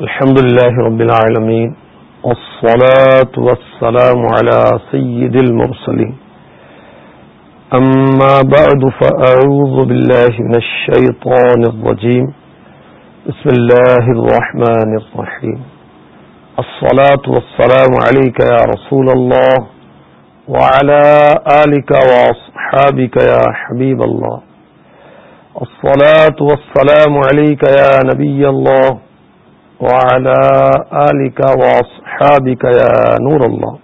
الحمد لله رب العالمين والصلاة والسلام على سيد المرسلين. أما بعد فأعوذ بالله من الشيطان الرجيم. بسم الله الرحمن الرحيم. الصلاة والسلام عليك يا رسول الله وعلى آلك وأصحابك يا حبيب الله. الصلاة والسلام عليك يا نبي الله وعلى آلك وأصحابك يا نور الله.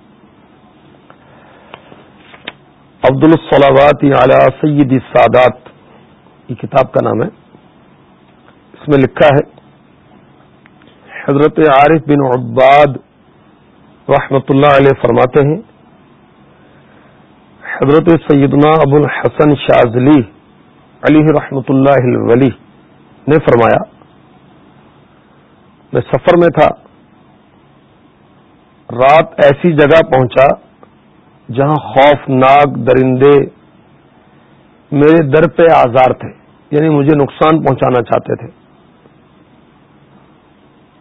عبد الصلاوات على سید السادات. یہ کتاب کا نام ہے. اس میں لکھا ہے، حضرت عارف بن عباد رحمت اللہ علیہ فرماتے ہیں، حضرت سیدنا ابو الحسن شاذلی علی رحمت اللہ ولی نے فرمایا میں سفر میں تھا، رات ایسی جگہ پہنچا جہاں خوفناک درندے میرے در پہ آزار تھے یعنی مجھے نقصان پہنچانا چاہتے تھے۔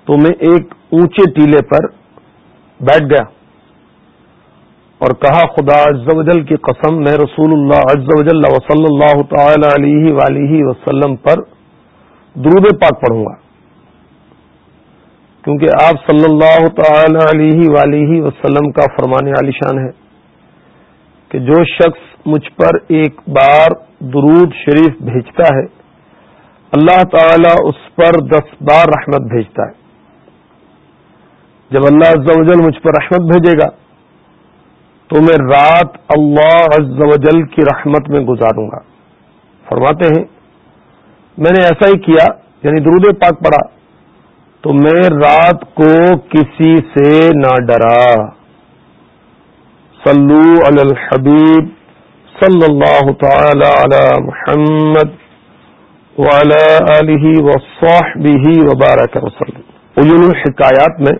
تو میں ایک اونچے ٹیلے پر بیٹھ گیا اور کہا، خدا عز و جل کی قسم، میں رسول اللہ عز و جل وصلی اللہ تعالی علیہ ولیہ وسلم پر درود پاک پڑھوں گا۔ کیونکہ آپ صلی اللہ تعالی علیہ ولیہ وسلم کا فرمان علی شان ہے کہ جو شخص مجھ پر ایک بار درود شریف بھیجتا ہے، اللہ تعالی اس پر دس بار رحمت بھیجتا ہے۔ جب اللہ عز و جل مجھ پر رحمت بھیجے گا، تو میں رات اللہ عز و جل کی رحمت میں گزاروں گا۔ فرماتے ہیں، میں نے ایسا ہی کیا یعنی درود پاک پڑا تو میں رات کو کسی سے نہ ڈرا۔ صلو علی الحبیب صلی اللہ تعالی علی محمد وعلی وصحبہ وبارک وسلم۔ عجول الحکایات میں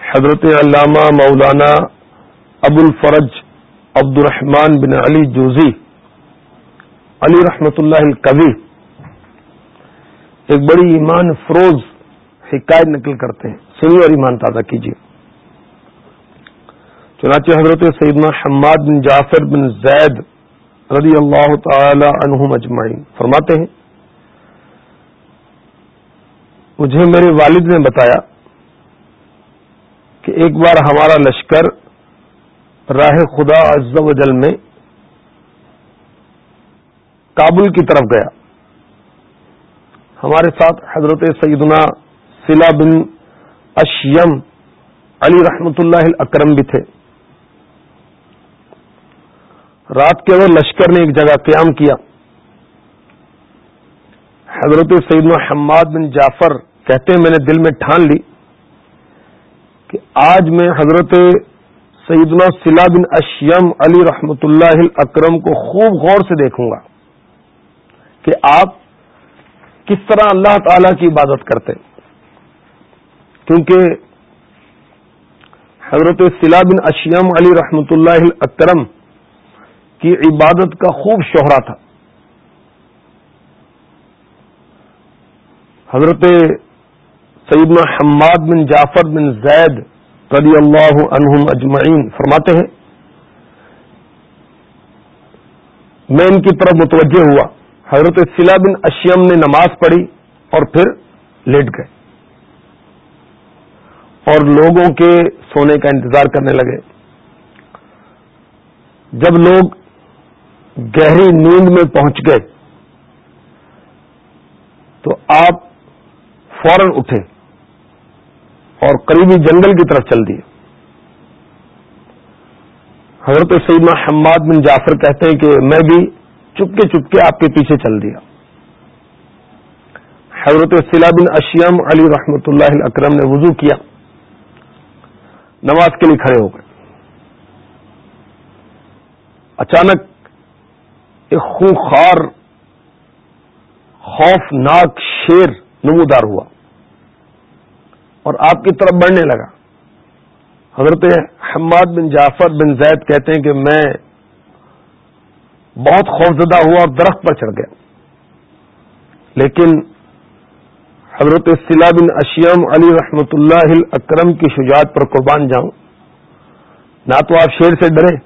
حضرت علامہ مولانا ابو الفرج عبد الرحمان بن علی جوزی، علی رحمت اللہ القوی ایک بڑی ایمان فروز حکایت نقل کرتے ہیں۔ سنی اور ایمان تازہ کیجیے۔ چنانچہ حضرت سیدنا حماد بن جعفر بن زید رضی اللہ تعالی عنہ مجمعین فرماتے ہیں، مجھے میرے والد نے بتایا کہ ایک بار ہمارا لشکر راہ خدا عز و جل میں کابل کی طرف گیا۔ ہمارے ساتھ حضرت سیدنا سلا بن اشیم علی رحمت اللہ اکرم بھی تھے۔ رات کے وہ لشکر نے ایک جگہ قیام کیا۔ حضرت سیدنا حماد بن جعفر کہتے ہیں، میں نے دل میں ٹھان لی کہ آج میں حضرت سیدنا سلا بن اشیم علی رحمت اللہ اکرم کو خوب غور سے دیکھوں گا کہ آپ کس طرح اللہ تعالی کی عبادت کرتے کیونکہ حضرت سلا بن اشیم علی رحمت اللہ اکرم کی عبادت کا خوب شہرا تھا۔ حضرت سیدنا حماد بن جعفر بن زید رضی اللہ عنہم اجمعین فرماتے ہیں، میں ان کی طرف متوجہ ہوا۔ حضرت سلا بن اشیم نے نماز پڑھی اور پھر لیٹ گئے اور لوگوں کے سونے کا انتظار کرنے لگے۔ جب لوگ گہری نیند میں پہنچ گئے تو آپ فوراً اٹھے اور قریبی جنگل کی طرف چل دیے۔ حضرت سیدنا حماد بن جعفر کہتے ہیں کہ میں بھی چپکے چپکے آپ کے پیچھے چل دیا۔ حضرت سلا بن اشیم علی رحمت اللہ اکرم نے وضو کیا۔ نماز کے لیے کھڑے ہو گئے۔ اچانک ایک خونخار خوفناک شیر نمودار ہوا اور آپ کی طرف بڑھنے لگا۔ حضرت حماد بن جعفر بن زید کہتے ہیں کہ میں بہت خوفزدہ ہوا اور درخت پر چڑھ گیا۔ لیکن حضرت سلا بن اشیم علی رحمت اللہ اکرم کی شجاعت پر قربان جاؤں، نہ تو آپ شیر سے ڈرے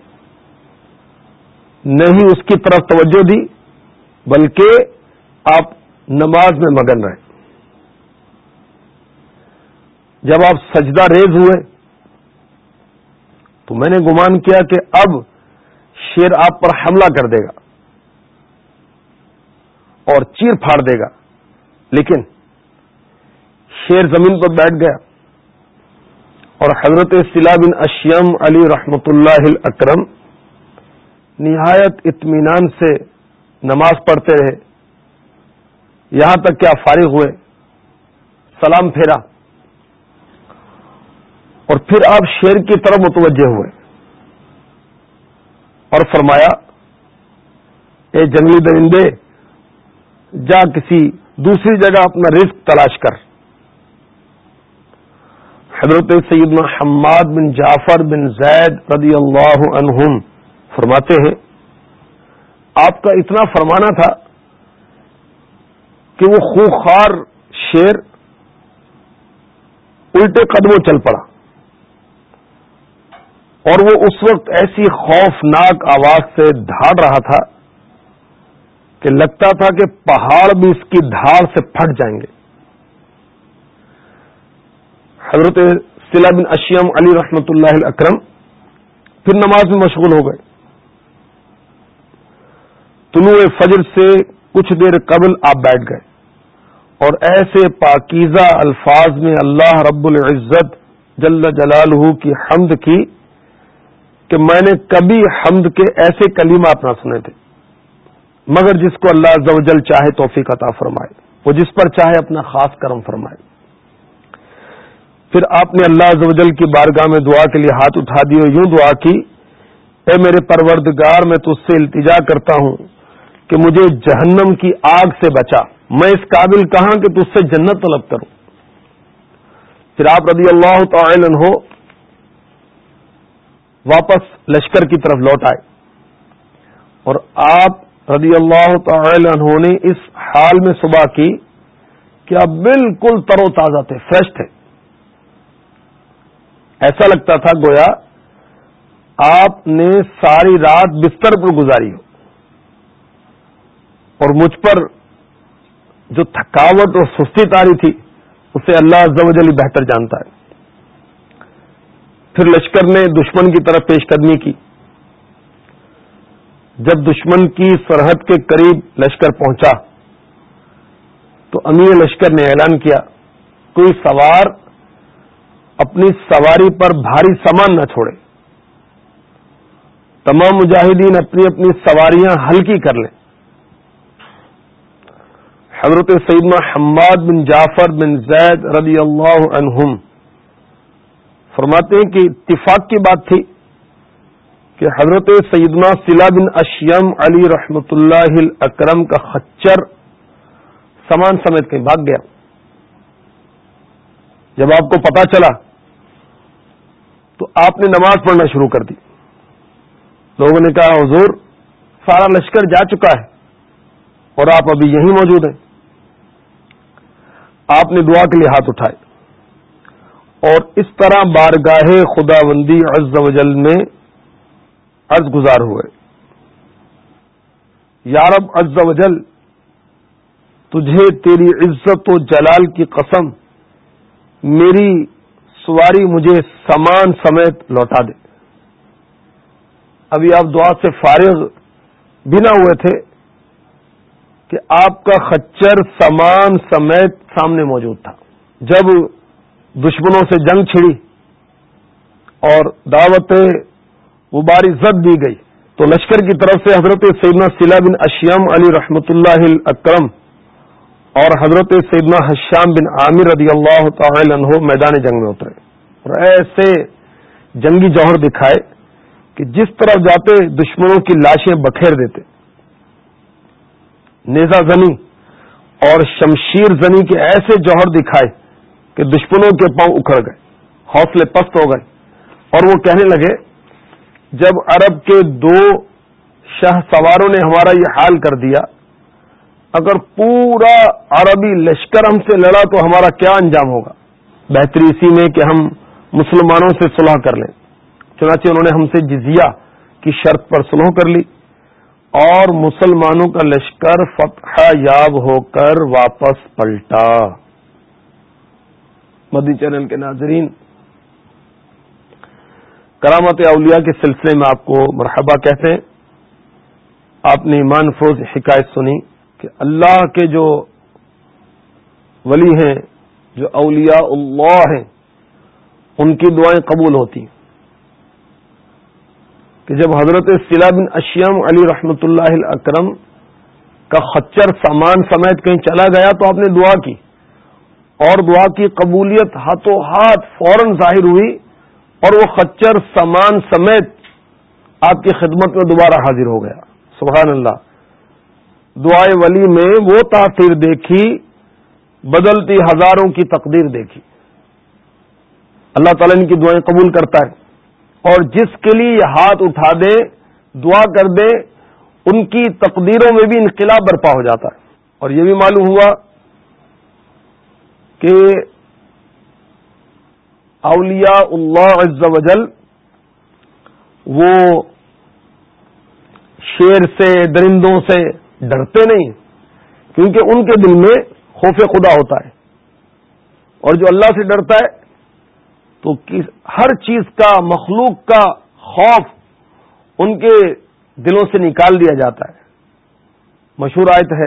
نہیں اس کی طرف توجہ دی، بلکہ آپ نماز میں مگن رہے۔ جب آپ سجدہ ریز ہوئے تو میں نے گمان کیا کہ اب شیر آپ پر حملہ کر دے گا اور چیر پھاڑ دے گا لیکن شیر زمین پر بیٹھ گیا اور حضرت سلا بن اشیم علی رحمت اللہ اکرم نہایت اطمینان سے نماز پڑھتے رہے یہاں تک کیا فارغ ہوئے سلام پھیرا اور پھر آپ شیر کی طرف متوجہ ہوئے اور فرمایا، اے جنگلی درندے، جا کسی دوسری جگہ اپنا رزق تلاش کر. حضرت سیدنا حماد بن جعفر بن زید رضی اللہ عنہم فرماتے ہیں، آپ کا اتنا فرمانا تھا کہ وہ خوخار شیر الٹے قدموں چل پڑا۔ اور وہ اس وقت ایسی خوفناک آواز سے دھاڑ رہا تھا کہ لگتا تھا کہ پہاڑ بھی اس کی دھاڑ سے پھٹ جائیں گے۔ حضرت سلا بن اشیم علی رحمت اللہ اکرم پھر نماز میں مشغول ہو گئے۔ طلوع فجر سے کچھ دیر قبل آپ بیٹھ گئے۔ اور ایسے پاکیزہ الفاظ میں اللہ رب العزت جل جلالہ کی حمد کی کہ میں نے کبھی حمد کے ایسے کلیمات نہ سنے تھے، مگر جس کو اللہ زوجل چاہے توفیق عطا فرمائے، وہ جس پر چاہے اپنا خاص کرم فرمائے۔ پھر آپ نے اللہ زوجل کی بارگاہ میں دعا کے لیے ہاتھ اٹھا دی اور یوں دعا کی، اے میرے پروردگار، میں تو اس سے التجا کرتا ہوں کہ مجھے جہنم کی آگ سے بچا۔ میں اس قابل کہاں کہ تج سے جنت طلب کروں۔ پھر آپ رضی اللہ تعالی ہو واپس لشکر کی طرف لوٹ آئے۔ اور آپ رضی اللہ تعالی عنہ نے اس حال میں صبح کی کہ آپ بالکل تر و تازہ تھے فریش تھے۔ ایسا لگتا تھا گویا آپ نے ساری رات بستر پر گزاری ہو۔ اور مجھ پر جو تھکاوٹ اور سستی تاری تھی، اسے اللہ عز بہتر جانتا ہے۔ پھر لشکر نے دشمن کی طرف پیش قدمی کی۔ جب دشمن کی سرحد کے قریب لشکر پہنچا، تو امیر لشکر نے اعلان کیا، کوئی سوار اپنی سواری پر بھاری سامان نہ چھوڑے۔ تمام مجاہدین اپنی اپنی سواریاں ہلکی کر لیں۔ حضرت سیدنا حماد بن جعفر بن زید رضی اللہ عنہم فرماتے ہیں کہ اتفاق کی بات تھی کہ حضرت سیدنا سلا بن اشیم علی رحمت اللہ اکرم کا خچر سامان سمیت کہیں بھاگ گیا۔ جب آپ کو پتا چلا تو آپ نے نماز پڑھنا شروع کر دی۔ لوگوں نے کہا، حضور، سارا لشکر جا چکا ہے اور آپ ابھی یہیں موجود ہیں۔ آپ نے دعا کے لیے ہاتھ اٹھائے۔ اور اس طرح بارگاہ خدا بندی عز و جل میں عرض گزار ہوئے۔ یارب عز و جل، تجھے تیری عزت و جلال کی قسم، میری سواری مجھے سامان سمیت لوٹا دے۔ ابھی آپ دعا سے فارغ بنا ہوئے تھے کہ آپ کا خچر سامان سمیت سامنے موجود تھا۔ جب دشمنوں سے جنگ چھڑی اور دعوت مباری زد دی گئی۔ تو لشکر کی طرف سے حضرت سیدنا سلا بن اشیام علی رحمت اللہ اکرم اور حضرت سیدنا حشام بن عامر رضی اللہ تعالی عنہ میدان جنگ میں اترے اور ایسے جنگی جوہر دکھائے کہ جس طرف جاتے دشمنوں کی لاشیں بکھیر دیتے۔ نیزا زنی اور شمشیر زنی کے ایسے جوہر دکھائے کہ دشمنوں کے پاؤں اکھڑ گئے، حوصلے پست ہو گئے۔ اور وہ کہنے لگے، جب عرب کے دو شاہ سواروں نے ہمارا یہ حال کر دیا، اگر پورا عربی لشکر ہم سے لڑا تو ہمارا کیا انجام ہوگا؟ بہتری اسی میں کہ ہم مسلمانوں سے صلح کر لیں۔ چنانچہ انہوں نے ہم سے جزیہ کی شرط پر صلح کر لی اور مسلمانوں کا لشکر فتح یاب ہو کر واپس پلٹا۔ مدی چینل کے ناظرین۔ کرامت اولیاء کے سلسلے میں آپ کو مرحبا کہتے ہیں۔ آپ نے ایمان فوز حکایت سنی کہ اللہ کے جو ولی ہیں، جو اولیاء اللہ ہیں، ان کی دعائیں قبول ہوتی ہیں۔ کہ جب حضرت سلا بن اشیم علی رحمۃ اللہ اکرم کا خچر سامان سمیت کہیں چلا گیا تو آپ نے دعا کی۔ اور دعا کی قبولیت ہاتھوں ہاتھ فوراً ظاہر ہوئی اور وہ خچر سامان سمیت آپ کی خدمت میں دوبارہ حاضر ہو گیا۔ سبحان اللہ۔ دعائے ولی میں وہ تاثیر دیکھی، بدلتی ہزاروں کی تقدیر دیکھی۔ اللہ تعالیٰ ان کی دعائیں قبول کرتا ہے۔ اور جس کے لیے یہ ہاتھ اٹھا دے، دعا کر دے، ان کی تقدیروں میں بھی انقلاب برپا ہو جاتا ہے۔ اور یہ بھی معلوم ہوا کہ اولیاء اللہ عز و جل وہ شیر سے، درندوں سے ڈرتے نہیں، کیونکہ ان کے دل میں خوف خدا ہوتا ہے۔ اور جو اللہ سے ڈرتا ہے، تو ہر چیز کا، مخلوق کا خوف ان کے دلوں سے نکال دیا جاتا ہے۔ مشہور آیت ہے،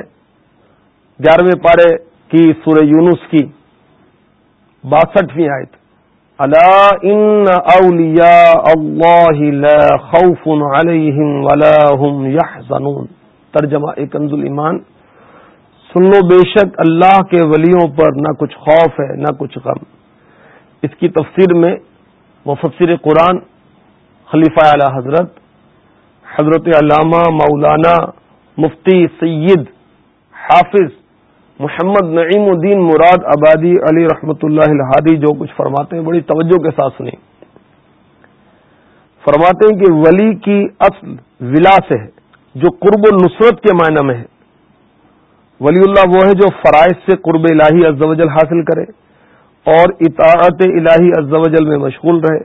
گیارہویں پارے کی سورہ یونس کی۔ باسٹھویں آیت۔ اللہ ان اولیا اللہ خوف علیہم ولا هم يحزنون ترجمہ ایک کنز ایمان۔ سن لو بے شک اللہ کے ولیوں پر نہ کچھ خوف ہے، نہ کچھ غم۔ اس کی تفسیر میں مفسر قرآن خلیفہ اعلی حضرت حضرت علامہ مولانا مفتی سید حافظ محمد نعیم الدین مراد آبادی علی رحمت اللہ الحادی جو کچھ فرماتے ہیں، بڑی توجہ کے ساتھ سنیں۔ فرماتے ہیں کہ ولی کی اصل ولا سے ہے، جو قرب و نصرت کے معنی میں ہے۔ ولی اللہ وہ ہے جو فرائض سے قرب الہی ازوجل حاصل کرے اور اطاعت الہی ازوجل میں مشغول رہے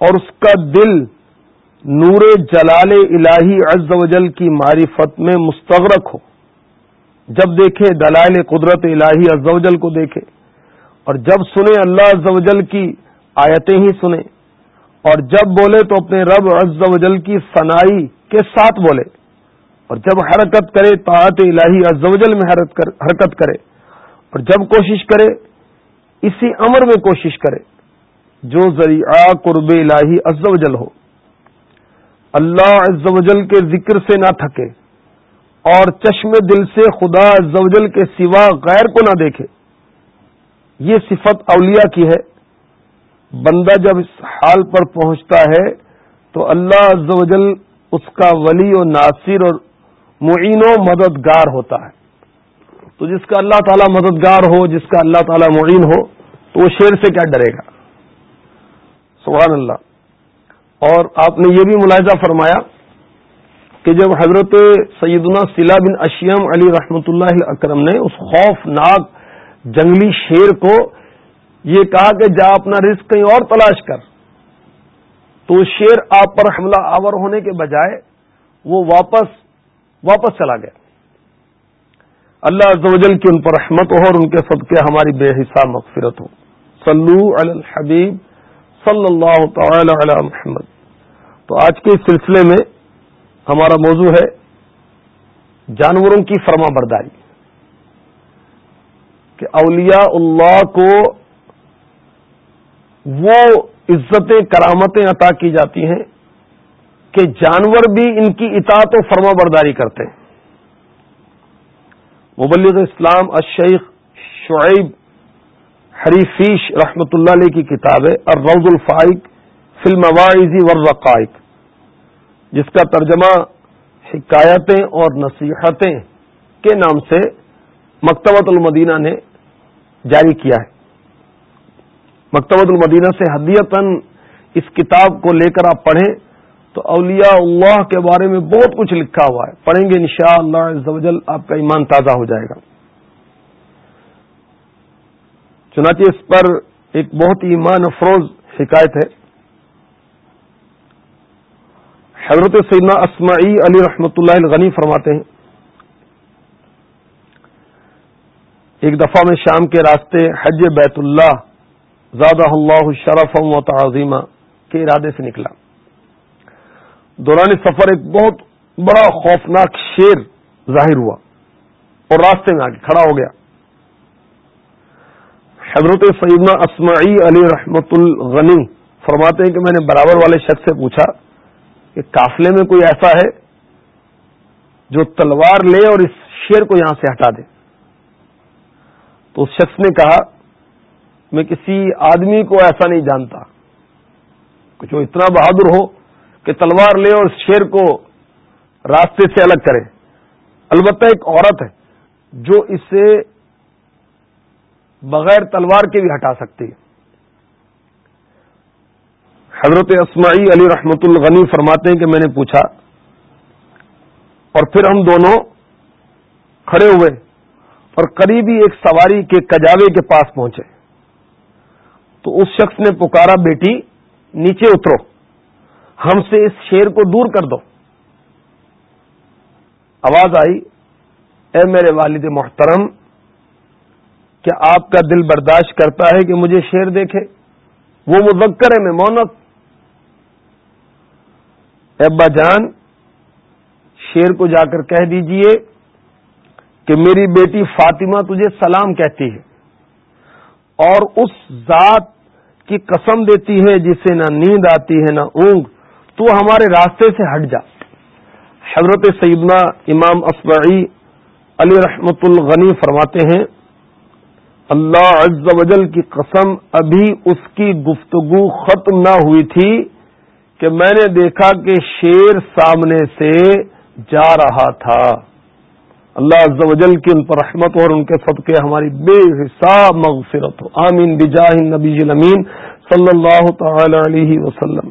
اور اس کا دل نور جلال الہی ازوجل کی معرفت میں مستغرق ہو۔ جب دیکھے دلائل قدرت الہی ازوجل کو دیکھے اور جب سنے اللہ ازوجل کی آیتیں ہی سنے اور جب بولے تو اپنے رب ازوجل کی سنائی کے ساتھ بولے اور جب حرکت کرے طاعت الہی ازوجل میں حرکت کرے اور جب کوشش کرے، اسی امر میں کوشش کرے، جو ذریعہ قرب الہی ازوجل ہو۔ اللہ عزوجل کے ذکر سے نہ تھکے۔ اور چشم دل سے خدا زوجل کے سوا غیر کو نہ دیکھے۔ یہ صفت اولیاء کی ہے۔ بندہ جب اس حال پر پہنچتا ہے تو اللہ زوجل اس کا ولی و ناصر اور معین و مددگار ہوتا ہے۔ تو جس کا اللہ تعالیٰ مددگار ہو، جس کا اللہ تعالیٰ معین ہو، تو وہ شیر سے کیا ڈرے گا؟ سبحان اللہ۔ اور آپ نے یہ بھی ملاحظہ فرمایا کہ جب حضرت سیدنا سلا بن اشیم علی رحمۃ اللہ اکرم نے اس خوف ناک جنگلی شیر کو یہ کہا کہ جا اپنا رزق کہیں اور تلاش کر، تو شیر آپ پر حملہ آور ہونے کے بجائے وہ واپس واپس چلا گیا۔ اللہ عزوجل کی ان پر رحمت ہو اور ان کے صدقے ہماری بے حساب مغفرت ہو۔ صلو علی الحبیب صلی اللہ تعالی علی محمد۔ تو آج کے اس سلسلے میں ہمارا موضوع ہے جانوروں کی فرما برداری کہ اولیاء اللہ کو وہ عزتیں، کرامتیں عطا کی جاتی ہیں کہ جانور بھی ان کی اطاعت و فرما برداری کرتے ہیں۔ مبلغ اسلام الشیخ شعیب حریفیش رحمت اللہ علیہ کی کتاب ہے اور روز الفائق فلم والرقائق۔ جس کا ترجمہ حکایتیں اور نصیحتیں کے نام سے مکتبۃ المدینہ نے جاری کیا ہے۔ مکتبۃ المدینہ سے حدیتاً اس کتاب کو لے کر آپ پڑھیں تو اولیاء اللہ کے بارے میں بہت کچھ لکھا ہوا ہے۔ پڑھیں گے انشاءاللہ شاء اللہ آپ کا ایمان تازہ ہو جائے گا۔ چنانچہ اس پر ایک بہت ایمان افروز شکایت ہے۔ حضرت سیدنا اسمعی علی رحمۃ اللہ الغنی فرماتے ہیں، ایک دفعہ میں شام کے راستے حج بیت اللہ زادہ اللہ شرف و تعظیمہ کے ارادے سے نکلا۔ دوران سفر ایک بہت بڑا خوفناک شیر ظاہر ہوا اور راستے میں آ کے کھڑا ہو گیا۔ حضرت سیدنا اسمعی علی رحمت الغنی فرماتے ہیں کہ میں نے برابر والے شخص سے پوچھا کہ قافلے میں کوئی ایسا ہے جو تلوار لے اور اس شیر کو یہاں سے ہٹا دے۔ تو اس شخص نے کہا، میں کسی آدمی کو ایسا نہیں جانتا کچھ وہ اتنا بہادر ہو کہ تلوار لے اور اس شیر کو راستے سے الگ کرے۔ البتہ ایک عورت ہے جو اسے بغیر تلوار کے بھی ہٹا سکتی ہے۔ حضرت اسماعی علی رحمت الغنی فرماتے ہیں کہ میں نے پوچھا اور پھر ہم دونوں کھڑے ہوئے اور قریبی ایک سواری کے کجاوے کے پاس پہنچے۔ تو اس شخص نے پکارا، بیٹی، نیچے اترو، ہم سے اس شیر کو دور کر دو۔ آواز آئی، اے میرے والد محترم، کیا آپ کا دل برداشت کرتا ہے کہ مجھے شیر دیکھے؟ وہ مذکر ہے میں مونت ابا جان، شیر کو جا کر کہہ دیجیے کہ میری بیٹی فاطمہ تجھے سلام کہتی ہے اور اس ذات کی قسم دیتی ہے جسے نہ نیند آتی ہے نہ اونگ، تو ہمارے راستے سے ہٹ جا۔ حضرت سیدنا امام اسبعی علی رحمت الغنی فرماتے ہیں، اللہ عز و جل کی قسم ابھی اس کی گفتگو ختم نہ ہوئی تھی۔ کہ میں نے دیکھا کہ شیر سامنے سے جا رہا تھا۔ اللہ عز و جل کی ان پر رحمت اور ان کے صدقے ہماری بے حساب مغفرت ہو۔ آمین۔ بجاہ نبی امین صلی اللہ تعالی علیہ وسلم۔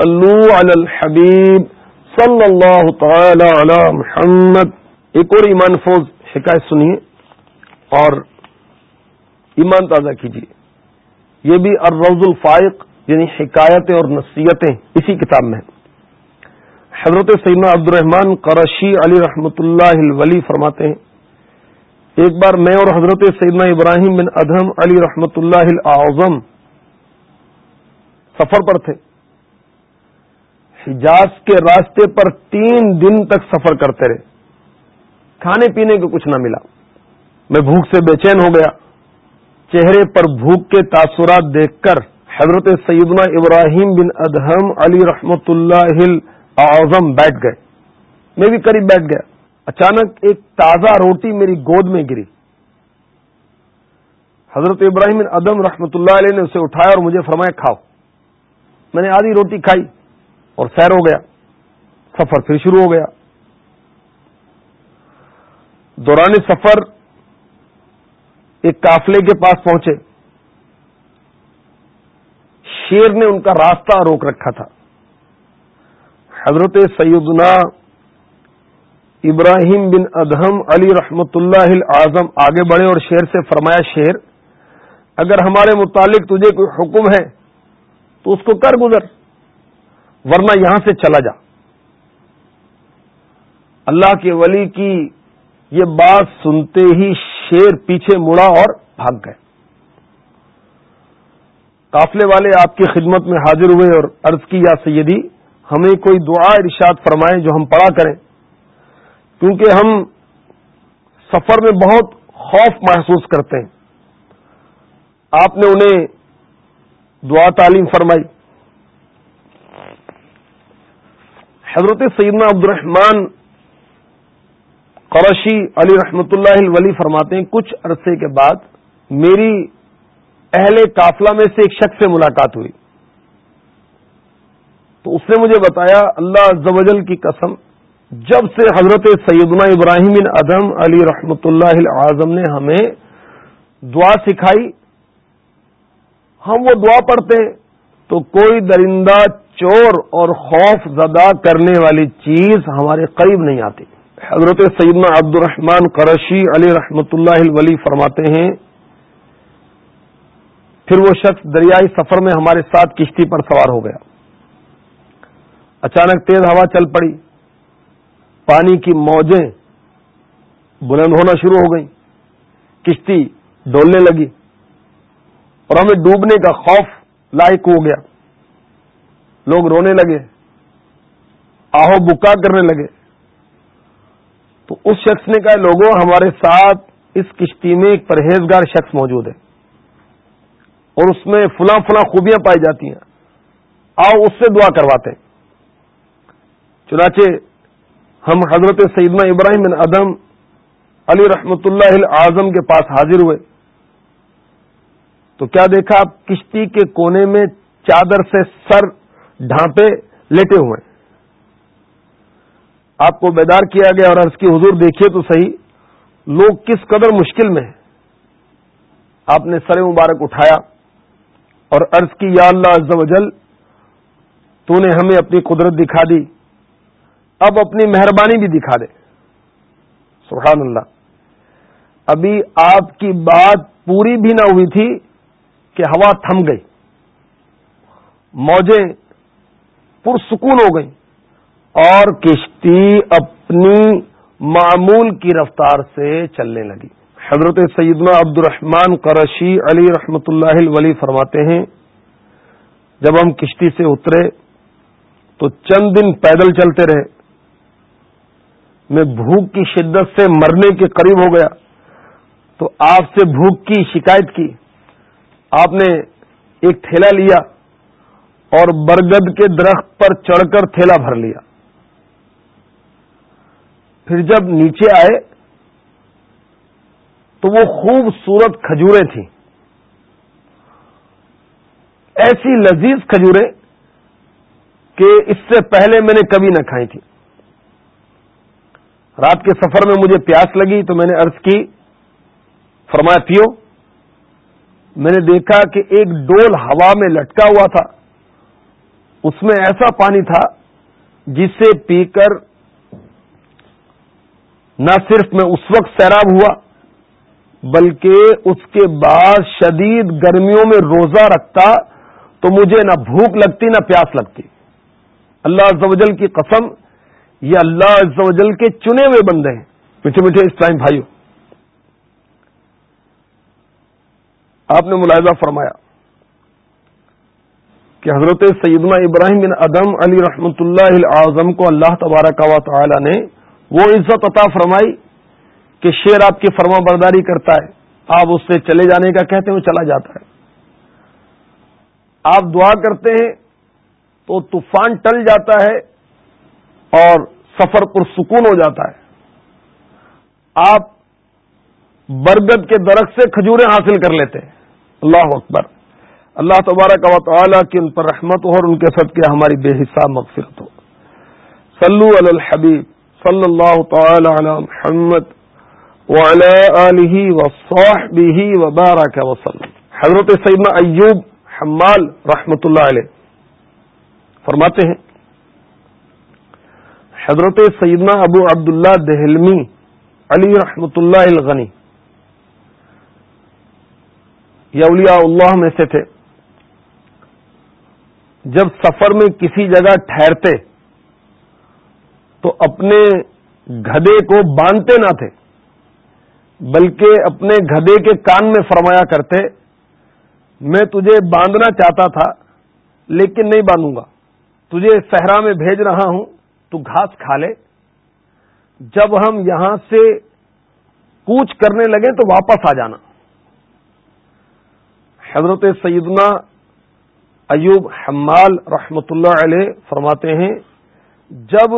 صلو علی الحبیب صلی اللہ تعالی علی محمد۔ ایک اور ایمان فوز شکایت سنیے اور ایمان تازہ کیجیے۔ یہ بھی الروز الفائق۔ یعنی حکایتیں اور نصیحتیں اسی کتاب میں حضرت سیدنا عبد الرحمان قرشی علی رحمۃ اللہ ولی فرماتے ہیں، ایک بار میں اور حضرت سیدنا ابراہیم بن ادہم علی رحمۃ اللہ اعظم سفر پر تھے۔ حجاز کے راستے پر تین دن تک سفر کرتے رہے۔ کھانے پینے کو کچھ نہ ملا۔ میں بھوک سے بے چین ہو گیا۔ چہرے پر بھوک کے تاثرات دیکھ کر حضرت سیدنا ابراہیم بن ادہم علی رحمت اللہ اعظم بیٹھ گئے۔ میں بھی قریب بیٹھ گیا۔ اچانک ایک تازہ روٹی میری گود میں گری۔ حضرت ابراہیم بن ادم رحمت اللہ علیہ نے اسے اٹھایا اور مجھے فرمایا، کھاؤ۔ میں نے آدھی روٹی کھائی اور سیر ہو گیا۔ سفر پھر شروع ہو گیا۔ دوران سفر ایک قافلے کے پاس پہنچے۔ شیر نے ان کا راستہ روک رکھا تھا۔ حضرت سیدنا ابراہیم بن ادہم علی رحمت اللہ اعظم آگے بڑھے اور شیر سے فرمایا، شیر، اگر ہمارے متعلق تجھے کوئی حکم ہے تو اس کو کر گزر، ورنہ یہاں سے چلا جا۔ اللہ کے ولی کی یہ بات سنتے ہی شیر پیچھے مڑا اور بھاگ گئے۔ قافلے والے آپ کی خدمت میں حاضر ہوئے اور عرض کی، یا سیدی، ہمیں کوئی دعا ارشاد فرمائے جو ہم پڑھا کریں۔ کیونکہ ہم سفر میں بہت خوف محسوس کرتے ہیں۔ آپ نے انہیں دعا تعلیم فرمائی۔ حضرت سیدنا عبد الرحمان قرشی علی رحمت اللہ ولی فرماتے ہیں، کچھ عرصے کے بعد میری اہل قافلہ میں سے ایک شخص سے ملاقات ہوئی۔ تو اس نے مجھے بتایا، اللہ زوجل کی قسم، جب سے حضرت سیدنا ابراہیم بن ادم علی رحمت اللہ اعظم نے ہمیں دعا سکھائی، ہم وہ دعا پڑھتے ہیں۔ تو کوئی درندہ چور اور خوف زدہ کرنے والی چیز ہمارے قریب نہیں آتی۔ حضرت سیدنا عبد الرحمان قرشی علی رحمت اللہ ولی فرماتے ہیں پھر وہ شخص دریائی سفر میں ہمارے ساتھ کشتی پر سوار ہو گیا۔ اچانک تیز ہوا چل پڑی۔ پانی کی موجیں بلند ہونا شروع ہو گئی کشتی ڈولنے لگی اور ہمیں ڈوبنے کا خوف لائق ہو گیا۔ لوگ رونے لگے۔ آہو بکا کرنے لگے۔ تو اس شخص نے کہا، لوگوں، ہمارے ساتھ اس کشتی میں ایک پرہیزگار شخص موجود ہے۔ اور اس میں فلاں فلاں خوبیاں پائی جاتی ہیں۔ آؤ اس سے دعا کرواتے۔ چنانچہ ہم حضرت سیدنا ابراہیم بن ادم علی رحمت اللہ اعظم کے پاس حاضر ہوئے۔ تو کیا دیکھا آپ؟ کشتی کے کونے میں چادر سے سر ڈھانپے لیٹے ہوئے۔ آپ کو بیدار کیا گیا اور عرض کی حضور دیکھیے تو صحیح، لوگ کس قدر مشکل میں ہیں۔ آپ نے سر مبارک اٹھایا۔ اور عرض کی، یا اللہ عز و جل، تو نے ہمیں اپنی قدرت دکھا دی۔ اب اپنی مہربانی بھی دکھا دے۔ سبحان اللہ۔ ابھی آپ کی بات پوری بھی نہ ہوئی تھی کہ ہوا تھم گئی۔ موجیں پرسکون ہو گئی اور کشتی اپنی معمول کی رفتار سے چلنے لگی۔ حضرت سیدنا عبد الرحمان قرشی علی رحمت اللہ ولی فرماتے ہیں، جب ہم کشتی سے اترے تو چند دن پیدل چلتے رہے۔ میں بھوک کی شدت سے مرنے کے قریب ہو گیا۔ تو آپ سے بھوک کی شکایت کی۔ آپ نے ایک تھیلا لیا اور برگد کے درخت پر چڑھ کر تھیلا بھر لیا۔ پھر جب نیچے آئے تو وہ خوبصورت کھجوریں تھیں۔ ایسی لذیذ کھجوریں کہ اس سے پہلے میں نے کبھی نہ کھائی تھی۔ رات کے سفر میں مجھے پیاس لگی تو میں نے ارض کی، فرمایا، پیو، میں نے دیکھا کہ ایک ڈول ہوا میں لٹکا ہوا تھا۔ اس میں ایسا پانی تھا جسے پی کر نہ صرف میں اس وقت سیراب ہوا بلکہ اس کے بعد شدید گرمیوں میں روزہ رکھتا تو مجھے نہ بھوک لگتی نہ پیاس لگتی۔ اللہ عزوجل کی قسم، یہ اللہ عزوجل کے چنے ہوئے بندے ہیں۔ میٹھے میٹھے اسلام بھائیوں آپ نے ملاحظہ فرمایا کہ حضرت سیدنا ابراہیم بن ادم علی رحمت اللہ اعظم کو اللہ تبارک و تعالی نے وہ عزت عطا فرمائی۔ کہ شیر آپ کی فرما برداری کرتا ہے، آپ اس سے چلے جانے کا کہتے ہیں، وہ چلا جاتا ہے۔ آپ دعا کرتے ہیں تو طوفان ٹل جاتا ہے اور سفر پر سکون ہو جاتا ہے۔ آپ برگد کے درخت سے کھجورے حاصل کر لیتے ہیں۔ اللہ اکبر۔ اللہ تبارک و تعالیٰ کی ان پر رحمت ہو اور ان کے سب کے ہماری بے حساب مغفرت ہو۔ صلو علی الحبیب صلی اللہ تعالی علی محمد۔ وعلى آلہ وصحبہ وبارک وسلم. حضرت سیدنا ایوب حمال رحمت اللہ علیہ فرماتے ہیں، حضرت سیدنا ابو عبداللہ دہلمی علی رحمت اللہ الغنی، یہ اولیاء اللہ میں سے تھے۔ جب سفر میں کسی جگہ ٹھہرتے تو اپنے گدے کو باندھتے نہ تھے۔ بلکہ اپنے گدے کے کان میں فرمایا کرتے، میں تجھے باندھنا چاہتا تھا، لیکن نہیں باندھوں گا۔ تجھے صحرا میں بھیج رہا ہوں، تو گھاس کھا لے۔ جب ہم یہاں سے کوچ کرنے لگے تو واپس آ جانا۔ حضرت سیدنا ایوب حمال رحمت اللہ علیہ فرماتے ہیں، جب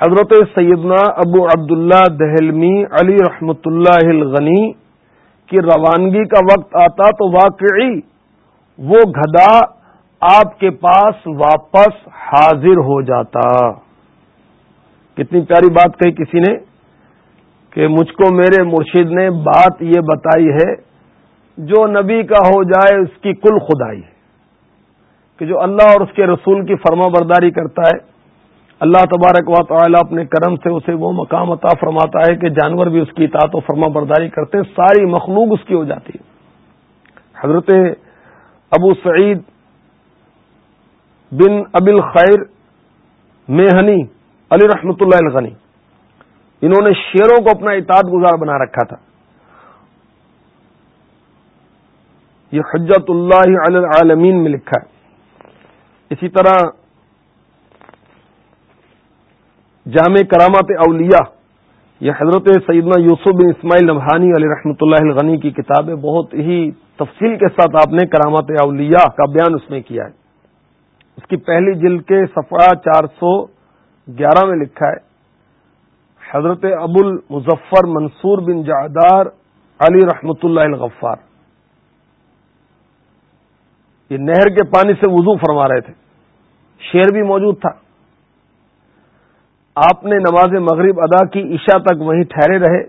حضرت سیدنا ابو عبداللہ دہلمی علی رحمت اللہ الغنی کی روانگی کا وقت آتا تو واقعی وہ گدا آپ کے پاس واپس حاضر ہو جاتا۔ کتنی پیاری بات کہی کسی نے کہ مجھ کو میرے مرشد نے بات یہ بتائی ہے، جو نبی کا ہو جائے اس کی کل خدائی ہے۔ کہ جو اللہ اور اس کے رسول کی فرما برداری کرتا ہے۔ اللہ تبارک و تعالی اپنے کرم سے اسے وہ مقام عطا فرماتا ہے کہ جانور بھی اس کی اطاعت و فرما برداری کرتے ہیں، ساری مخلوق اس کی ہو جاتی ہے۔ حضرت ابو سعید بن ابل خیر میہنی علی رحمت اللہ الغنی، انہوں نے شیروں کو اپنا اطاعت گزار بنا رکھا تھا۔ یہ حجت اللہ علی العالمین میں لکھا ہے۔ اسی طرح جامع کرامات اولیاء، یہ حضرت سیدنا یوسف بن اسماعیل نبھانی علی رحمۃ اللہ الغنی کی کتاب ہے، بہت ہی تفصیل کے ساتھ آپ نے کرامات اولیاء کا بیان اس میں کیا ہے۔ اس کی پہلی جلد کے صفحہ چار سو گیارہ میں لکھا ہے، حضرت ابو المظفر منصور بن جادار علی رحمۃ اللہ الغفار۔ یہ نہر کے پانی سے وضو فرما رہے تھے، شیر بھی موجود تھا۔ آپ نے نماز مغرب ادا کی، عشاء تک وہیں ٹھہرے رہے۔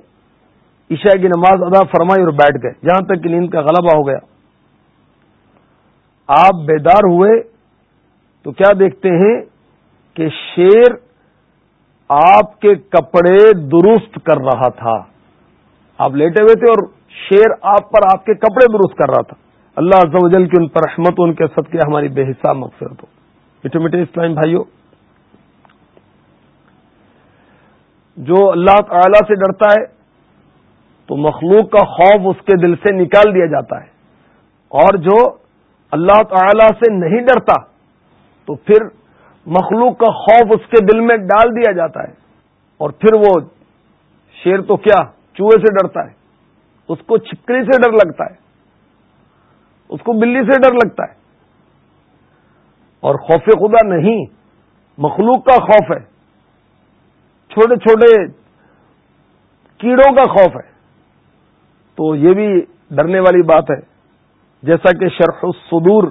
عشاء کی نماز ادا فرمائی اور بیٹھ گئے۔ جہاں تک کہ نیند کا غلبہ ہو گیا۔ آپ بیدار ہوئے تو کیا دیکھتے ہیں کہ شیر آپ کے کپڑے درست کر رہا تھا۔ آپ لیٹے ہوئے تھے اور شیر آپ پر آپ کے کپڑے درست کر رہا تھا۔ اللہ عز و جل کی ان پر رحمت ان کے سب کے ہماری بے حساب مقصد ہو۔ میٹھے میٹھے اسلام بھائیوں جو اللہ تعالی سے ڈرتا ہے، تو مخلوق کا خوف اس کے دل سے نکال دیا جاتا ہے۔ اور جو اللہ تعالی سے نہیں ڈرتا، تو پھر مخلوق کا خوف اس کے دل میں ڈال دیا جاتا ہے۔ اور پھر وہ شیر تو کیا؟ چوہے سے ڈرتا ہے۔ اس کو چھپکڑی سے ڈر لگتا ہے۔ اس کو بلی سے ڈر لگتا ہے۔ اور خوف خدا نہیں، مخلوق کا خوف ہے۔ چھوٹے چھوٹے کیڑوں کا خوف ہے۔ تو یہ بھی ڈرنے والی بات ہے۔ جیسا کہ شرح الصدور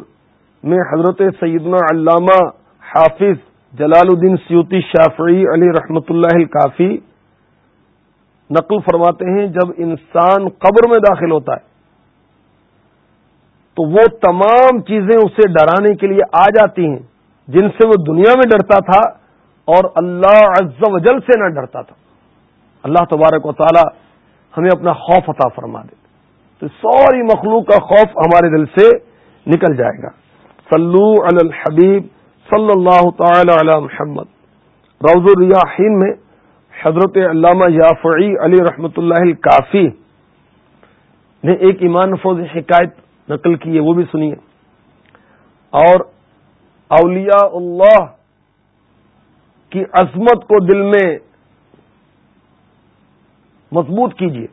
میں حضرت سیدنا علامہ حافظ جلال الدین سیوتی شافعی علی رحمت اللہ کافی نقل فرماتے ہیں، جب انسان قبر میں داخل ہوتا ہے، تو وہ تمام چیزیں اسے ڈرانے کے لیے آ جاتی ہیں، جن سے وہ دنیا میں ڈرتا تھا۔ اور اللہ عز و جل سے نہ ڈرتا تھا۔ اللہ تبارک و تعالی ہمیں اپنا خوف عطا فرما دے۔ تو سوری مخلوق کا خوف ہمارے دل سے نکل جائے گا۔ صلو علی الحبیب صلی اللہ تعالی علی محمد۔ روز الریاحین میں حضرت علامہ یافعی علی رحمت اللہ الکافی نے ایک ایمان فوج حکایت نقل کی ہے، وہ بھی سنیے۔ اور اولیاء اللہ کی عظمت کو دل میں مضبوط کیجیے۔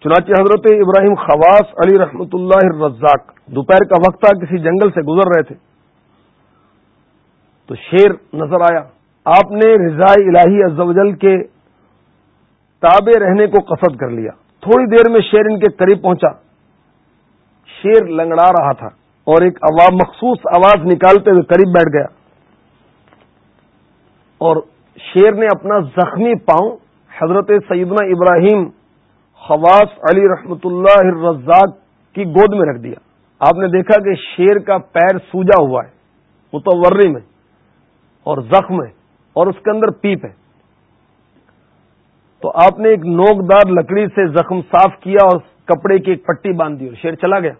چنانچہ حضرت ابراہیم خواص علی رحمت اللہ الرزاق دوپہر کا وقت تھا، کسی جنگل سے گزر رہے تھے۔ تو شیر نظر آیا۔ آپ نے رضاء الہی ازوجل کے تابع رہنے کو قصد کر لیا۔ تھوڑی دیر میں شیر ان کے قریب پہنچا۔ شیر لنگڑا رہا تھا اور ایک مخصوص آواز نکالتے ہوئے قریب بیٹھ گیا۔ اور شیر نے اپنا زخمی پاؤں حضرت سیدنا ابراہیم خواص علی رحمت اللہ الرزاق کی گود میں رکھ دیا۔ آپ نے دیکھا کہ شیر کا پیر سوجا ہوا ہے متوری میں اور زخم ہے اور اس کے اندر پیپ ہے۔ تو آپ نے ایک نوک دار لکڑی سے زخم صاف کیا اور کپڑے کی ایک پٹی باندھ دی اور شیر چلا گیا۔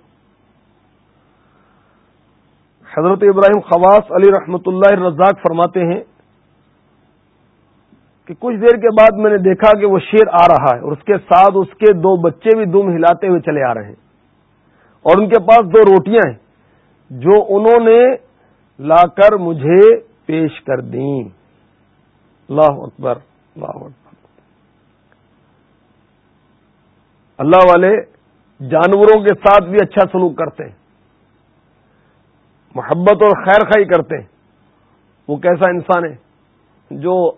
حضرت ابراہیم خواص علی رحمت اللہ الرزاق فرماتے ہیں کہ کچھ دیر کے بعد میں نے دیکھا کہ وہ شیر آ رہا ہے اور اس کے ساتھ اس کے دو بچے بھی دم ہلاتے ہوئے چلے آ رہے ہیں۔ اور ان کے پاس دو روٹیاں ہیں جو انہوں نے لا کر مجھے پیش کر دیں۔ اللہ اکبر اللہ اکبر۔ اللہ والے جانوروں کے ساتھ بھی اچھا سلوک کرتے ہیں۔ محبت اور خیر خائی کرتے ہیں۔ وہ کیسا انسان ہے جو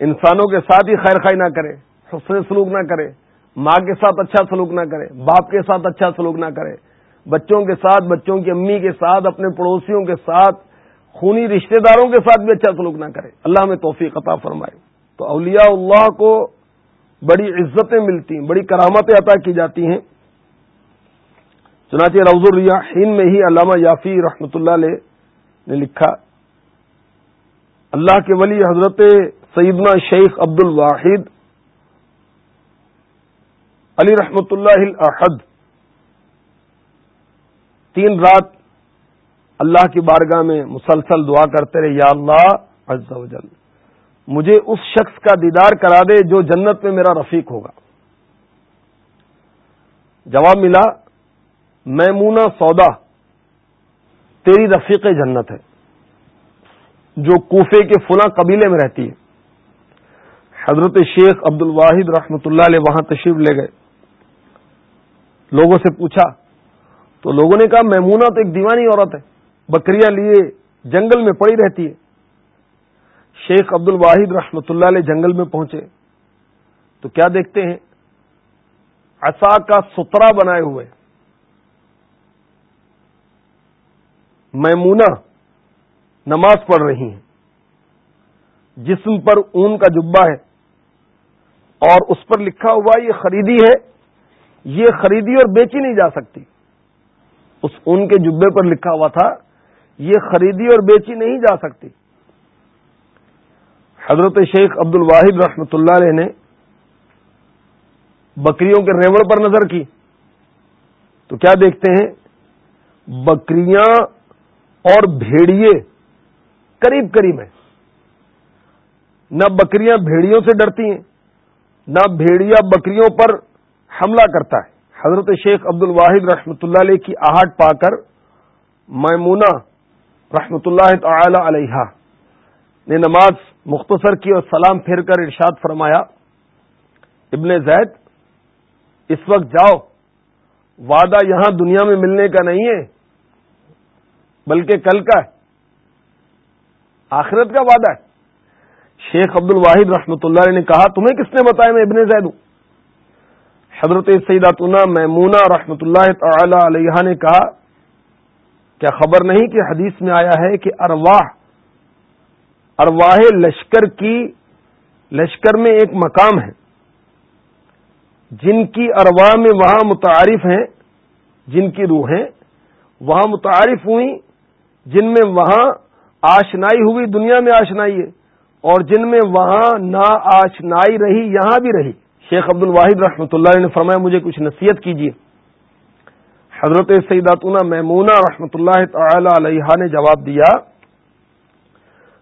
انسانوں کے ساتھ ہی خیر خائی نہ کرے، حسن سلوک نہ کرے، ماں کے ساتھ اچھا سلوک نہ کرے، باپ کے ساتھ اچھا سلوک نہ کرے۔ بچوں کے ساتھ، بچوں کی امی کے ساتھ، اپنے پڑوسیوں کے ساتھ، خونی رشتہ داروں کے ساتھ بھی اچھا سلوک نہ کرے۔ اللہ میں توفیق عطا فرمائے۔ تو اولیاء اللہ کو بڑی عزتیں ملتی ہیں، بڑی کرامتیں عطا کی جاتی ہیں۔ چنانچہ روز الریاحین میں ہی علامہ یافی رحمۃ اللہ علیہ نے لکھا، اللہ کے ولی حضرت سیدنا شیخ عبد الواحد علی رحمت اللہ احد تین رات اللہ کی بارگاہ میں مسلسل دعا کرتے رہے، یا اللہ عز و جل، مجھے اس شخص کا دیدار کرا دے جو جنت میں میرا رفیق ہوگا۔ جواب ملا، میمونہ سودا، تیری رفیق جنت ہے، جو کوفے کے فلاں قبیلے میں رہتی ہے۔ حضرت شیخ عبد الواحد رحمۃ اللہ علیہ وہاں تشریف لے گئے۔ لوگوں سے پوچھا، تو لوگوں نے کہا، میمونہ تو ایک دیوانی عورت ہے، بکریاں لیے جنگل میں پڑی رہتی ہے شیخ عبد الواحد رحمۃ اللہ علیہ جنگل میں پہنچے۔ تو کیا دیکھتے ہیں؟ اصا کا سترا بنائے ہوئے۔ میمونہ نماز پڑھ رہی ہیں۔ جسم پر اون کا جبا ہے۔ اور اس پر لکھا ہوا یہ خریدی ہے، یہ خریدی اور بیچی نہیں جا سکتی۔ اس اون کے جبے پر لکھا ہوا تھا، یہ خریدی اور بیچی نہیں جا سکتی۔ حضرت شیخ عبد الواحد رحمۃ اللہ علیہ نے بکریوں کے ریوڑ پر نظر کی۔ تو کیا دیکھتے ہیں؟ بکریاں اور بھیڑیے قریب قریب ہیں۔ نہ بکریاں بھیڑیوں سے ڈرتی ہیں نہ بھیڑیا بکریوں پر حملہ کرتا ہے۔ حضرت شیخ عبد الواحد رحمۃ اللہ علیہ کی آہٹ پا کر میمونہ رحمۃ اللہ تعالی علیہ نے نماز مختصر کی اور سلام پھر کر ارشاد فرمایا، ابن زید، اس وقت جاؤ، وعدہ یہاں دنیا میں ملنے کا نہیں ہے، بلکہ کل کا ہے۔ آخرت کا وعدہ ہے۔ شیخ عبد الواحد رحمۃ اللہ نے کہا، تمہیں کس نے بتایا میں ابن زید ہوں حضرت سیداتنا میمونہ رحمۃ اللہ تعالی علیہ نے کہا، کیا خبر نہیں کہ حدیث میں آیا ہے کہ ارواح ارواح لشکر کی، لشکر میں ایک مقام ہے، جن کی ارواح میں وہاں متعارف ہیں، جن کی روحیں وہاں متعارف ہوئی جن میں وہاں آشنائی ہوئی، دنیا میں آشنائی ہے۔ اور جن میں وہاں نا آشنائی رہی، یہاں بھی رہی۔ شیخ عبد الواحد رحمۃ اللہ نے فرمایا، مجھے کچھ نصیحت کیجیے حضرت سیداتنا میمونہ رحمۃ اللہ تعالی علیہ نے جواب دیا،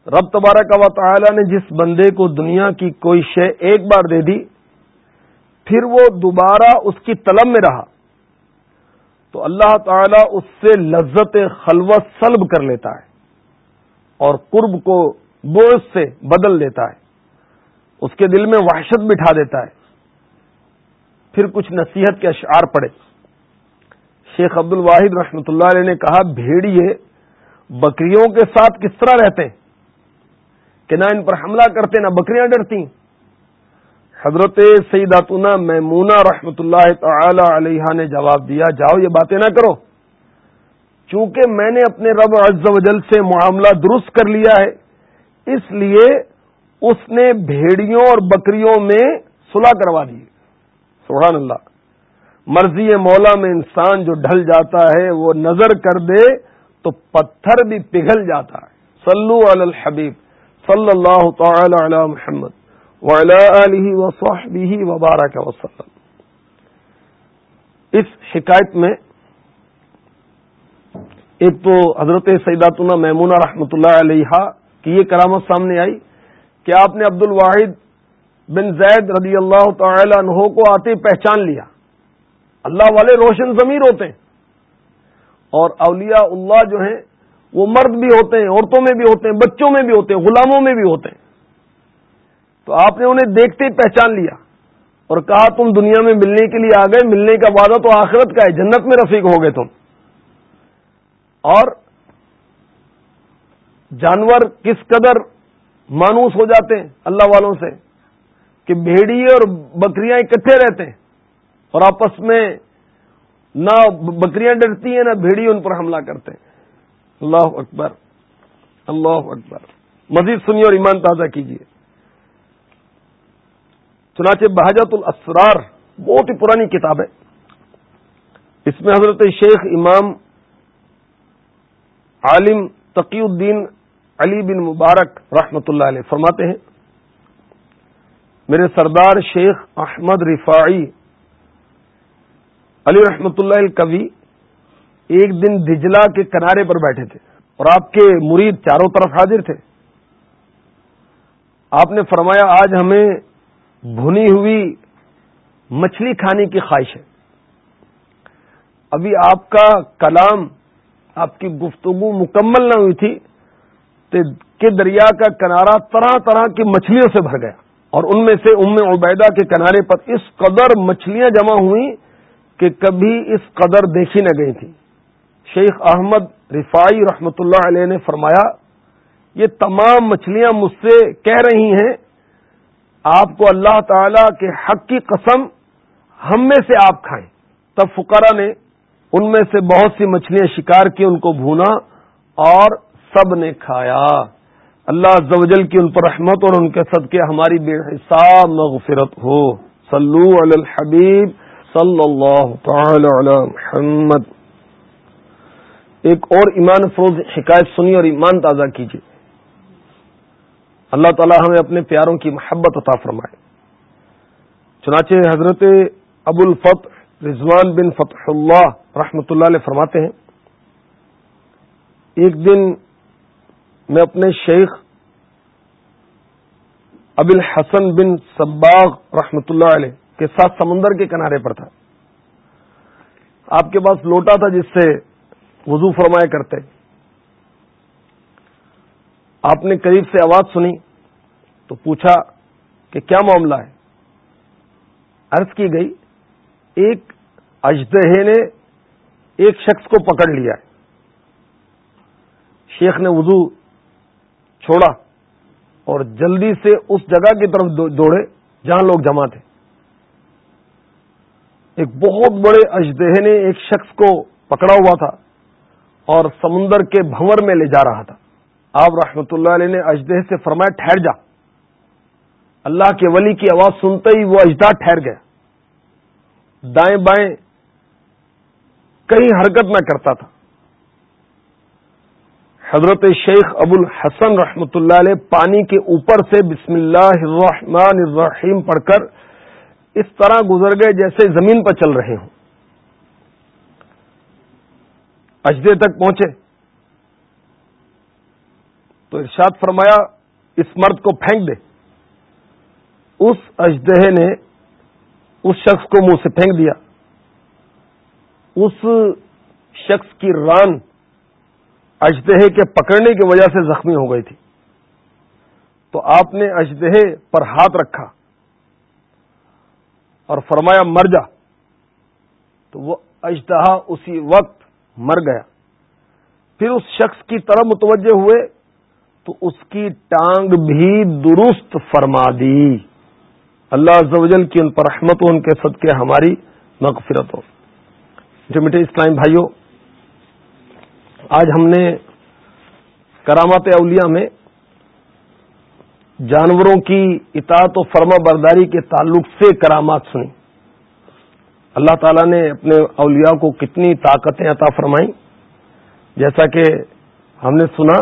رب تبارک و تعالی نے جس بندے کو دنیا کی کوئی شے ایک بار دے دی، پھر وہ دوبارہ اس کی طلب میں رہا۔ تو اللہ تعالی اس سے لذت خلوت سلب کر لیتا ہے اور قرب کو بوجھ سے بدل دیتا ہے۔ اس کے دل میں وحشت بٹھا دیتا ہے۔ پھر کچھ نصیحت کے اشعار پڑے شیخ عبد الواحد رحمۃ اللہ علیہ نے کہا، بھیڑیے، بکریوں کے ساتھ کس طرح رہتے؟ ہیں کہ نہ ان پر حملہ کرتے، نہ بکریاں ڈرتی حضرت سیداتنا میمونہ رحمۃ اللہ تعالی علیہ نے جواب دیا، جاؤ یہ باتیں نہ کرو۔ چونکہ میں نے اپنے رب عز و جل سے معاملہ درست کر لیا ہے اس لیے اس نے بھیڑیوں اور بکریوں میں صلح کروا دی۔ سبحان اللہ۔ مرضی مولا میں انسان جو ڈھل جاتا ہے، وہ نظر کر دے تو پتھر بھی پگھل جاتا ہے۔ صلو علی الحبیب۔ صلی اللہ تعالی علی محمد۔ وبارک وسلم۔ اس شکایت میں ایک تو حضرت سیداتنا میمونہ رحمۃ اللہ علیہ کی یہ کرامت سامنے آئی کہ آپ نے عبد الواحد بن زید رضی اللہ تعالی عنہ کو آتے پہچان لیا۔ اللہ والے روشن ضمیر ہوتے ہیں۔ اور اولیاء اللہ جو ہیں، وہ مرد بھی ہوتے ہیں، عورتوں میں بھی ہوتے ہیں، بچوں میں بھی ہوتے ہیں، غلاموں میں بھی ہوتے ہیں۔ تو آپ نے انہیں دیکھتے ہی پہچان لیا اور کہا، تم دنیا میں ملنے کے لیے آ گئے، ملنے کا وعدہ تو آخرت کا ہے، جنت میں رفیق ہو گئے تم۔ اور جانور کس قدر مانوس ہو جاتے ہیں اللہ والوں سے کہ بھیڑی اور بکریاں اکٹھے رہتے ہیں اور آپس میں نہ بکریاں ڈرتی ہیں نہ بھیڑی ان پر حملہ کرتے ہیں۔ اللہ اکبر اللہ اکبر۔ مزید سنیے اور ایمان تازہ کیجیے۔ چنانچہ بہجت الاسرار بہت ہی پرانی کتاب ہے۔ اس میں حضرت شیخ امام عالم تقی الدین علی بن مبارک رحمۃ اللہ علیہ فرماتے ہیں، میرے سردار شیخ احمد رفاعی، علی رحمت اللہ الکوی ایک دن دجلا کے کنارے پر بیٹھے تھے اور آپ کے مرید چاروں طرف حاضر تھے۔ آپ نے فرمایا، آج ہمیں بھنی ہوئی مچھلی کھانے کی خواہش ہے۔ ابھی آپ کا کلام آپ کی گفتگو مکمل نہ ہوئی تھی۔ کہ دریا کا کنارا طرح طرح کی مچھلیوں سے بھر گیا۔ اور ان میں سے ام عبیدہ کے کنارے پر اس قدر مچھلیاں جمع ہوئیں کہ کبھی اس قدر دیکھی نہ گئی تھی۔ شیخ احمد رفائی رحمت اللہ علیہ نے فرمایا، یہ تمام مچھلیاں مجھ سے کہہ رہی ہیں، آپ کو اللہ تعالی کے حق کی قسم ہم میں سے آپ کھائیں۔ تب فقرا نے ان میں سے بہت سی مچھلیاں شکار کی، ان کو بھونا اور سب نے کھایا۔ اللہ زوجل کی ان پر رحمت اور ان کے صدقے ہماری بے حساب مغفرت ہو۔ صلو علی الحبیب صلی اللہ تعالی علی محمد۔ ایک اور ایمان فروز حکایت سنی اور ایمان تازہ کیجیے اللہ تعالی ہمیں اپنے پیاروں کی محبت عطا فرمائے۔ چنانچہ حضرت ابو الفت رضوان بن فتح اللہ رحمۃ اللہ علیہ فرماتے ہیں، ایک دن میں اپنے شیخ اب الحسن بن سباغ رحمت اللہ علیہ کے ساتھ سمندر کے کنارے پر تھا۔ آپ کے پاس لوٹا تھا جس سے وضو فرمایا کرتے۔ آپ نے قریب سے آواز سنی تو پوچھا کہ کیا معاملہ ہے؟ عرض کی گئی، ایک اجدہ نے ایک شخص کو پکڑ لیا۔ ہے شیخ نے وضو چھوڑا اور جلدی سے اس جگہ کی طرف دوڑے جہاں لوگ جمع تھے۔ ایک بہت بڑے اجدہ نے ایک شخص کو پکڑا ہوا تھا اور سمندر کے بھنور میں لے جا رہا تھا۔ آپ رحمت اللہ علیہ نے اجدہ سے فرمایا، ٹھہر جا۔ اللہ کے ولی کی آواز سنتے ہی وہ اجدا ٹھہر گیا۔ دائیں بائیں کہیں حرکت نہ کرتا تھا۔ حضرت شیخ ابو الحسن رحمۃ اللہ علیہ پانی کے اوپر سے بسم اللہ الرحمن الرحیم پڑھ کر اس طرح گزر گئے جیسے زمین پر چل رہے ہوں۔ اجدے تک پہنچے۔ تو ارشاد فرمایا، اس مرد کو پھینک دے۔ اس اجدہ نے اس شخص کو منہ سے پھینک دیا۔ اس شخص کی ران اجدہ کے پکڑنے کی وجہ سے زخمی ہو گئی تھی۔ تو آپ نے اجدہ پر ہاتھ رکھا اور فرمایا مر جا۔ تو وہ اجدہ اسی وقت مر گیا۔ پھر اس شخص کی طرف متوجہ ہوئے تو اس کی ٹانگ بھی درست فرما دی۔ اللہ عزوجل کی ان پر رحمت ان کے صدقے ہماری مغفرت ہو۔ جو میٹھے اسلام بھائیوں آج ہم نے کرامات اولیاء میں جانوروں کی اطاعت و فرما برداری کے تعلق سے کرامات سنی۔ اللہ تعالیٰ نے اپنے اولیاء کو کتنی طاقتیں عطا فرمائیں۔ جیسا کہ ہم نے سنا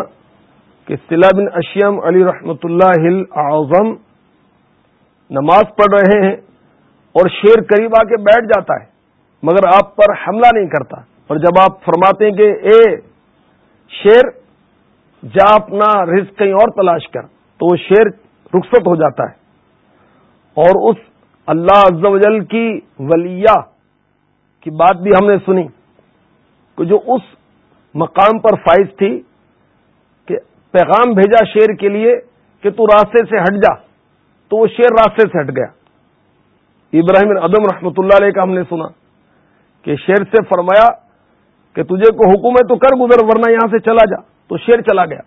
کہ سلا بن اشیم علی رحمت اللہ اعظم نماز پڑھ رہے ہیں اور شیر قریب آ کے بیٹھ جاتا ہے، مگر آپ پر حملہ نہیں کرتا۔ اور جب آپ فرماتے ہیں کہ اے شیر، جا اپنا رزق کہیں اور تلاش کر، تو وہ شیر رخصت ہو جاتا ہے۔ اور اس اللہ عز و جل کی ولیہ کی بات بھی ہم نے سنی۔ کہ جو اس مقام پر فائز تھی کہ پیغام بھیجا شیر کے لیے کہ تو راستے سے ہٹ جا، تو وہ شیر راستے سے ہٹ گیا۔ ابراہیم ادم رحمۃ اللہ علیہ کا ہم نے سنا کہ شیر سے فرمایا کہ تجھے کو حکم ہے تو کر گزر ورنہ یہاں سے چلا جا۔ تو شیر چلا گیا۔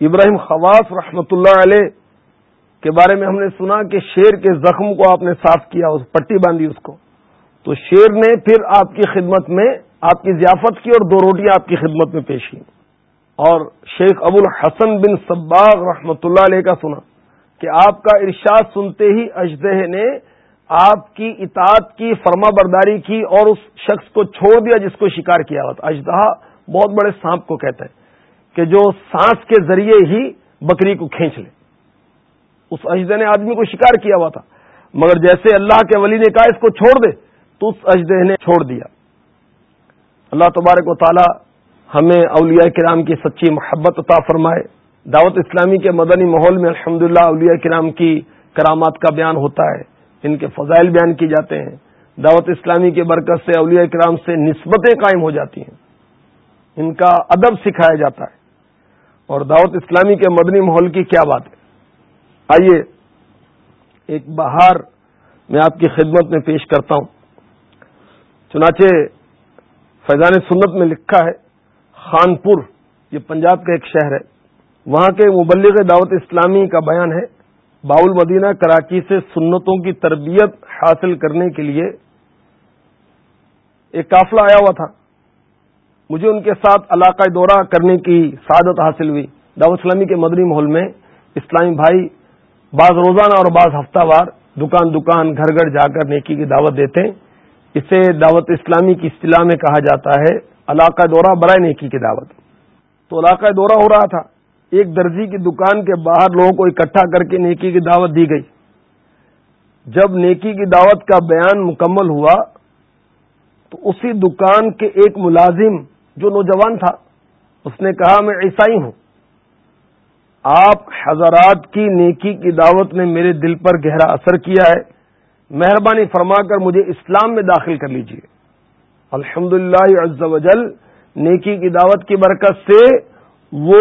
ابراہیم خواص رحمت اللہ علیہ کے بارے میں ہم نے سنا کہ شیر کے زخم کو آپ نے صاف کیا، اس پٹی باندھی اس کو۔ تو شیر نے پھر آپ کی خدمت میں آپ کی ضیافت کی اور دو روٹیاں آپ کی خدمت میں پیش کی اور شیخ ابو الحسن بن سباغ رحمت اللہ علیہ کا سنا کہ آپ کا ارشاد سنتے ہی اجدہ نے آپ کی اطاعت کی، فرما برداری کی اور اس شخص کو چھوڑ دیا جس کو شکار کیا ہوا تھا۔ اجدہ بہت بڑے سانپ کو کہتا ہے کہ جو سانس کے ذریعے ہی بکری کو کھینچ لے۔ اس اجدے نے آدمی کو شکار کیا ہوا تھا۔ مگر جیسے اللہ کے ولی نے کہا اس کو چھوڑ دے، تو اس اجدہ نے چھوڑ دیا۔ اللہ تبارک و تعالی ہمیں اولیاء کرام کی سچی محبت عطا فرمائے۔ دعوت اسلامی کے مدنی ماحول میں الحمدللہ اولیاء کرام کی کرامات کا بیان ہوتا ہے۔ ان کے فضائل بیان کی جاتے ہیں۔ دعوت اسلامی کی برکت سے، اولیاء کرام سے نسبتیں قائم ہو جاتی ہیں۔ ان کا ادب سکھایا جاتا ہے۔ اور دعوت اسلامی کے مدنی ماحول کی کیا بات ہے؟ آئیے ایک بہار میں آپ کی خدمت میں پیش کرتا ہوں۔ چنانچہ فیضان سنت میں لکھا ہے، خانپور، یہ پنجاب کا ایک شہر ہے۔ وہاں کے مبلغ دعوت اسلامی کا بیان ہے۔ باول مدینہ کراچی سے سنتوں کی تربیت حاصل کرنے کے لیے ایک قافلہ آیا ہوا تھا۔ مجھے ان کے ساتھ علاقہ دورہ کرنے کی سعادت حاصل ہوئی۔ دعوت اسلامی کے مدنی محل میں اسلامی بھائی بعض روزانہ اور بعض ہفتہ وار دکان دکان گھر گھر جا کر نیکی کی دعوت دیتے ہیں۔ اسے دعوت اسلامی کی اصطلاح میں کہا جاتا ہے، علاقہ دورہ برائے نیکی کی دعوت۔ تو علاقہ دورہ ہو رہا تھا۔ ایک درجی کی دکان کے باہر لوگوں کو اکٹھا کر کے نیکی کی دعوت دی گئی۔ جب نیکی کی دعوت کا بیان مکمل ہوا، تو اسی دکان کے ایک ملازم جو نوجوان تھا، اس نے کہا، میں عیسائی ہوں۔ آپ حضرات کی نیکی کی دعوت نے میرے دل پر گہرا اثر کیا ہے۔ مہربانی فرما کر مجھے اسلام میں داخل کر لیجیے الحمد للہ نیکی کی دعوت کی برکت سے وہ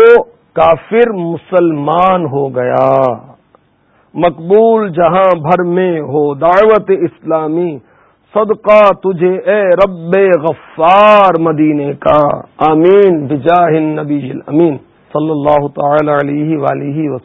کافر مسلمان ہو گیا۔ مقبول جہاں بھر میں ہو دعوت اسلامی، صدقہ تجھے اے رب غفار مدینے کا۔ آمین۔ بجاہ النبی امین صلی اللہ تعالی علیہ وآلہ وسلم۔